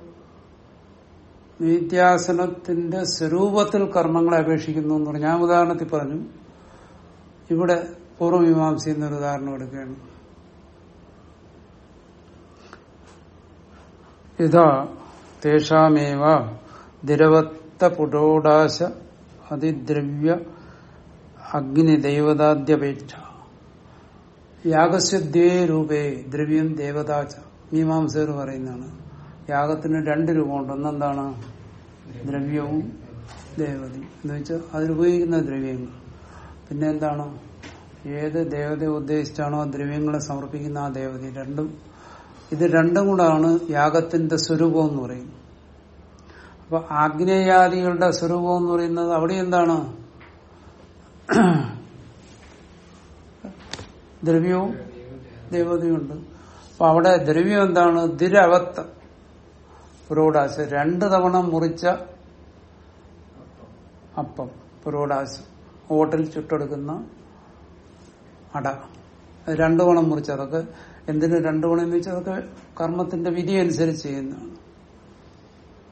നിത്യാസനത്തിന്റെ സ്വരൂപത്തിൽ കർമ്മങ്ങളെ അപേക്ഷിക്കുന്നു എന്ന് പറഞ്ഞു. ഞാൻ ഉദാഹരണത്തിൽ പറഞ്ഞു. ഇവിടെ പൂർവമീമാംസ എന്നൊരു ഉദാഹരണം എടുക്കുകയാണ്. ഇതാ തേഷാമേവ അതിദ്രവ്യ അഗ്നി ദൈവതാദ്യപേക്ഷ യാഗസ്യദ്വേ രൂപേ ദ്രവ്യം ദേവതാച്ച മീമാംസർ പറയുന്നതാണ്. യാഗത്തിന് രണ്ട് രൂപമുണ്ട്. ഒന്നെന്താണ്? ദ്രവ്യവും ദേവതയും. എന്ന് വെച്ചാൽ അതിലുപയോഗിക്കുന്ന ദ്രവ്യങ്ങൾ. പിന്നെ എന്താണ്? ഏത് ദേവതയെ ഉദ്ദേശിച്ചാണോ ദ്രവ്യങ്ങളെ സമർപ്പിക്കുന്ന ആ ദേവത രണ്ടും ഇത് രണ്ടും കൂടാണ് യാഗത്തിന്റെ സ്വരൂപം എന്ന് പറയുന്നത്. അപ്പൊ ആഗ്നേയാദികളുടെ സ്വരൂപം എന്ന് പറയുന്നത് അവിടെ എന്താണ്? ദ്രവ്യവും ദേവതയുണ്ട് അപ്പൊ അവിടെ ദ്രവ്യം എന്താണ്? ദിരവത്ത പുരോടാശ രണ്ട് തവണ മുറിച്ച അപ്പം. പുരോടാശ ഹോട്ടലിൽ ചുട്ടെടുക്കുന്ന അട. രണ്ട് ഗുണം മുറിച്ച അതൊക്കെ എന്തിനു രണ്ടു ഗുണം വെച്ചാൽ അതൊക്കെ കർമ്മത്തിന്റെ വിധി അനുസരിച്ച് ചെയ്യുന്നതാണ്.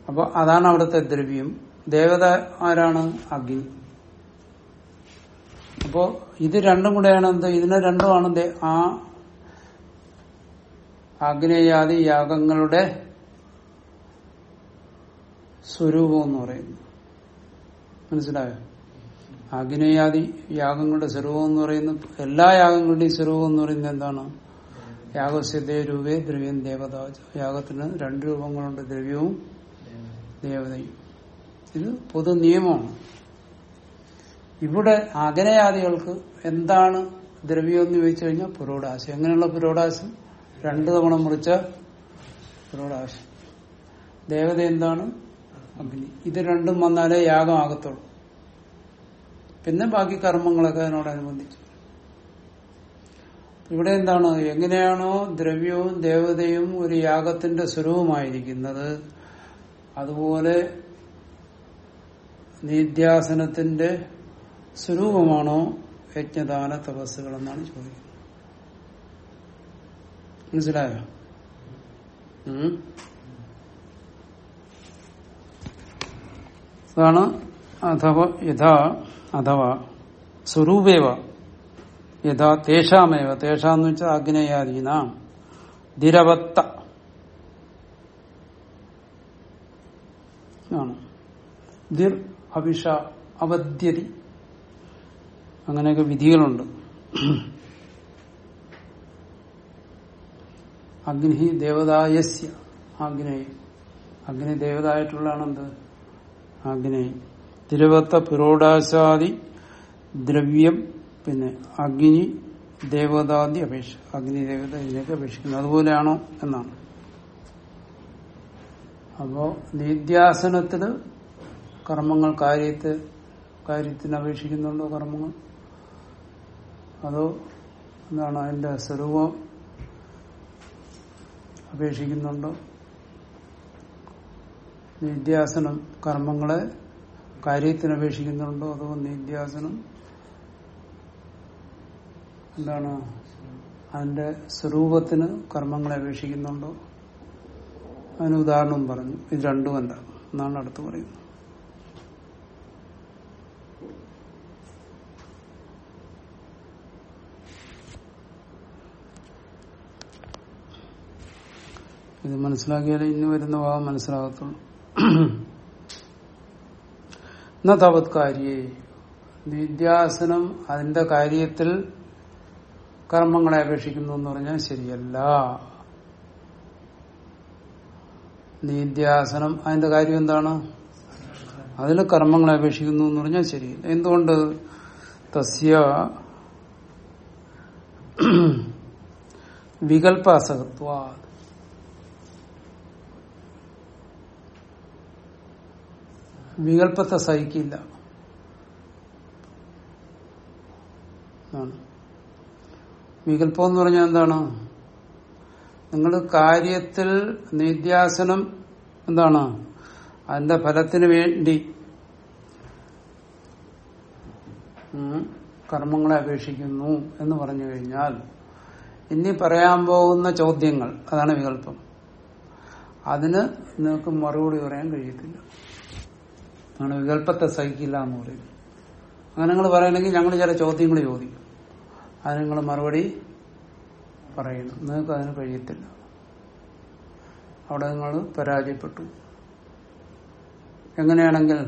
അപ്പൊ അതാണ് അവിടുത്തെ ദ്രവ്യം. ദേവത ആരാണ്? അഗ്നി. അപ്പോ ഇത് രണ്ടും കൂടെയാണ് എന്ത്? ഇതിനെ രണ്ടുമാണ് ആ അഗ്നേയാദി യാഗങ്ങളുടെ സ്വരൂപം എന്ന് പറയുന്നു മനസ്സിലായോ? അഗ്നേയാദി യാഗങ്ങളുടെ സ്വരൂപം എന്ന് പറയുന്നത് എല്ലാ യാഗങ്ങളുടെയും സ്വരൂപം എന്ന് പറയുന്നത് എന്താണ്? യാഗസ്യതേ രൂപേ ദ്രവ്യം ദേവത യാഗത്തിന് രണ്ട് രൂപങ്ങളുണ്ട് ദ്രവ്യവും ദേവതയും. ഇത് പൊതു നിയമമാണ് ഇവിടെ അകനയാദികൾക്ക് എന്താണ് ദ്രവ്യം എന്ന് ചോദിച്ചു കഴിഞ്ഞാൽ പുരോടാശം എങ്ങനെയുള്ള പുരോടാശം രണ്ടു തവണ മുറിച്ച പുരോടാശം ദേവത എന്താണ്? അഗ്നി. ഇത് രണ്ടും വന്നാലേ യാഗം ആകത്തുള്ളൂ. പിന്നെ ബാക്കി കർമ്മങ്ങളൊക്കെ അതിനോടനുബന്ധിച്ച്. ഇവിടെ എന്താണ്? എങ്ങനെയാണോ ദ്രവ്യവും ദേവതയും ഒരു യാഗത്തിന്റെ സ്വരൂപമായിരിക്കുന്നത്. അതുപോലെ നിത്യാസനത്തിന്റെ സ്വരൂപമാണോ യജ്ഞദാന തപസ്സുകൾ എന്നാണ് ചോദിക്കുന്നത്. മനസിലായോ? അതാണ് അഥവ യഥാ അഥവാ സ്വരൂപേവ. യഥാ തേഷാമേവ. തേഷാന്ന് വെച്ചാൽ അഗ്നേയാദീന. ദിരവത്ത ആണ് ദിർ അഭിഷ അവദ്യതി അങ്ങനെയൊക്കെ വിധികളുണ്ട്. അഗ്നി ദേവതായസ്യ അഗ്നേയം അഗ്നി ദേവതായിട്ടുള്ളതാണ് എന്ത് അഗ്നേയം തിരുവത്ത പുരോടാശാദി ദ്രവ്യം പിന്നെ അഗ്നി ദേവതാദി അപേക്ഷ അഗ്നി ദേവത ഇതിനൊക്കെ അപേക്ഷിക്കുന്നു. അതുപോലെയാണോ എന്നാണ്. അപ്പോ നിത്യാസനത്തിൽ കർമ്മങ്ങൾ കാര്യത്തെ കാര്യത്തിന് അപേക്ഷിക്കുന്നുണ്ടോ കർമ്മങ്ങൾ? അതോ എന്താണ് അതിന്റെ സ്വരൂപം അപേക്ഷിക്കുന്നുണ്ടോ? നിത്യാസനം കർമ്മങ്ങളെ കാര്യത്തിന് അപേക്ഷിക്കുന്നുണ്ടോ? അതോ നിത്യാസനം എന്താണ്? അതിന്റെ സ്വരൂപത്തിന് കർമ്മങ്ങളെ അപേക്ഷിക്കുന്നുണ്ടോ? അതിന് ഉദാഹരണം പറഞ്ഞു. ഇത് രണ്ടുമല്ല എന്നാണ് അടുത്ത് പറയുന്നത്. ഇത് മനസ്സിലാക്കിയാലേ ഇനി വരുന്ന ഭാഗം എന്നാ തവത് കാര്യേ. നിത്യാസനം അതിന്റെ കാര്യത്തിൽ കർമ്മങ്ങളെ അപേക്ഷിക്കുന്നു എന്ന് പറഞ്ഞാൽ ശരിയല്ല. നീന്ത്യാസനം അതിന്റെ കാര്യം എന്താണ്? അതിൽ കർമ്മങ്ങളെ അപേക്ഷിക്കുന്നു എന്ന് പറഞ്ഞാൽ ശരി എന്തുകൊണ്ട്? തസ്യ വികല്പാസകത്വ വികല്പത്തെ സഹിക്കില്ല. ആണ്. വികല്പം എന്ന് പറഞ്ഞാൽ എന്താണ്? നിങ്ങൾ കാര്യത്തിൽ നിത്യാസനം എന്താണ്? അതിന്റെ ഫലത്തിന് വേണ്ടി കർമ്മങ്ങളെ അപേക്ഷിക്കുന്നു എന്ന് പറഞ്ഞു കഴിഞ്ഞാൽ ഇനി പറയാൻ പോകുന്ന ചോദ്യങ്ങൾ അതാണ് വികല്പം അതിന് നിങ്ങൾക്ക് മറുപടി പറയാൻ കഴിയത്തില്ല. വികല്പത്തെ സഹിക്കില്ല എന്ന് പറയും അങ്ങനെ നിങ്ങൾ പറയണമെങ്കിൽ ഞങ്ങൾ ചില ചോദ്യങ്ങൾ ചോദിക്കും. അതിന് നിങ്ങൾ മറുപടി പറയുന്നു. നിങ്ങൾക്ക് അതിന് കഴിയത്തില്ല. അവിടെ നിങ്ങൾ പരാജയപ്പെട്ടു. എങ്ങനെയാണെങ്കിൽ?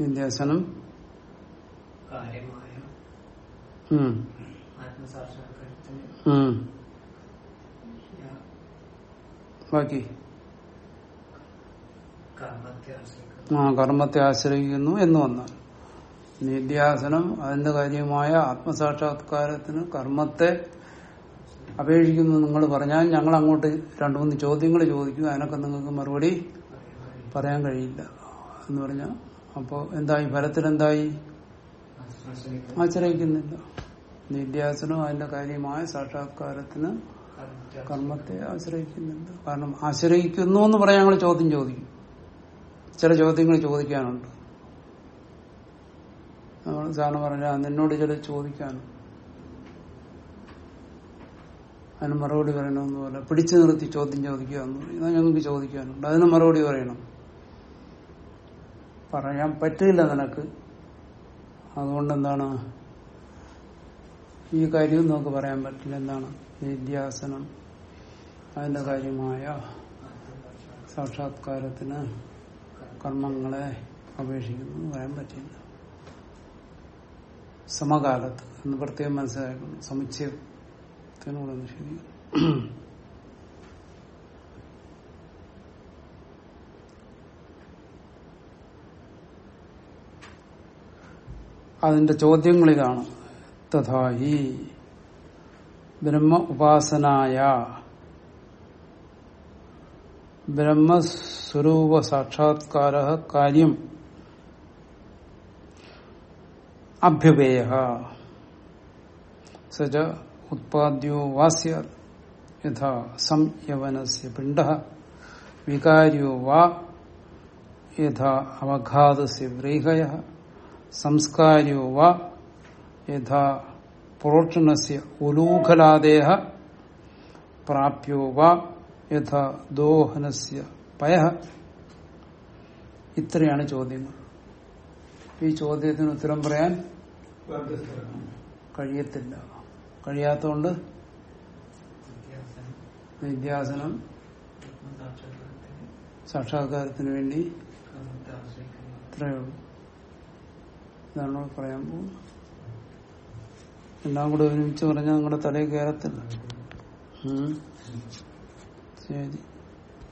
നിന്ദ്യാസനം. ബാക്കി? ആ കർമ്മത്തെ ആശ്രയിക്കുന്നു എന്ന് വന്നാൽ. നിത്യാസനം അതിന്റെ കാര്യമായ ആത്മസാക്ഷാത്കാരത്തിന് കർമ്മത്തെ അപേക്ഷിക്കുന്നു നിങ്ങൾ പറഞ്ഞാൽ ഞങ്ങൾ അങ്ങോട്ട് രണ്ടു മൂന്ന് ചോദ്യങ്ങൾ ചോദിക്കും. അതിനൊക്കെ നിങ്ങൾക്ക് മറുപടി പറയാൻ കഴിയില്ല എന്ന് പറഞ്ഞാൽ അപ്പോൾ എന്തായി? ആശ്രയിക്കുന്നു ആശ്രയിക്കുന്നില്ല. നിത്യാസനം അതിന്റെ കാര്യമായ സാക്ഷാത്കാരത്തിന് കർമ്മത്തെ ആശ്രയിക്കുന്നുണ്ട്. കാരണം ആശ്രയിക്കുന്നു എന്ന് പറയാൻ ഞങ്ങൾ ചോദ്യം ചോദിക്കും. ചില ചോദ്യങ്ങൾ ചോദിക്കാനുണ്ട്. നമ്മൾ സാറിന് പറഞ്ഞ നിന്നോട് ചില ചോദിക്കാനും. അതിന് മറുപടി പറയണമെന്ന് പോലെ പിടിച്ചു നിർത്തി ചോദ്യം ചോദിക്കുക എന്ന് പറയും ഞങ്ങൾക്ക് ചോദിക്കാനുണ്ട് അതിന് മറുപടി പറയണം. പറയാൻ പറ്റില്ല നിനക്ക്. അതുകൊണ്ട് എന്താണ്? ഈ കാര്യവും നമുക്ക് പറയാൻ പറ്റില്ല. എന്താണ്? നിത്യാസനം അതിന്റെ കാര്യമായ സാക്ഷാത്കാരത്തിന് കർമ്മങ്ങളെ അപേക്ഷിക്കുന്നു. പറയാൻ പറ്റില്ല. സമകാലത്ത് എന്ന് പ്രത്യേകം മനസ്സിലാക്കണം. സമുച്ചയത്തിനോട് ശരി. അതിന്റെ ഇതാണ് തഥാഹി ബ്രഹ്മ ഉപാസനായ ബ്രഹ്മസ്വരൂപ സാക്ഷാത്കാര കാര്യം അഭ്യുപേയ സജ ഉത്പാദ്യോ വാസ്യ യഥാ സംയവനസ്യ പിണ്ഡ വികാര്യോ വാ യഥാ അവഘാതസ്യ വ്രീഹയ സംസ്കാര്യോ വാ യഥാ പ്രോക്ഷണസ്യ ഉലൂഖലാദേഹ പ്രാപ്യോ വാ യഥാ ദോഹനസ്യ പയ ഇത്രയാണ് ചോദ്യങ്ങൾ ഈ ചോദ്യത്തിന് ഉത്തരം പറയാൻ കഴിയത്തില്ല. കഴിയാത്തോണ്ട് നിത്യാസനം സാക്ഷാത്കാരത്തിന് വേണ്ടി ഇത്രയേ ഇതാണ് പറയാൻ പോകുന്നത്? എല്ലാം കൂടെ ഒരുമിച്ച് പറഞ്ഞാൽ നിങ്ങളുടെ തലയിൽ കയറത്തില്ല ശരി.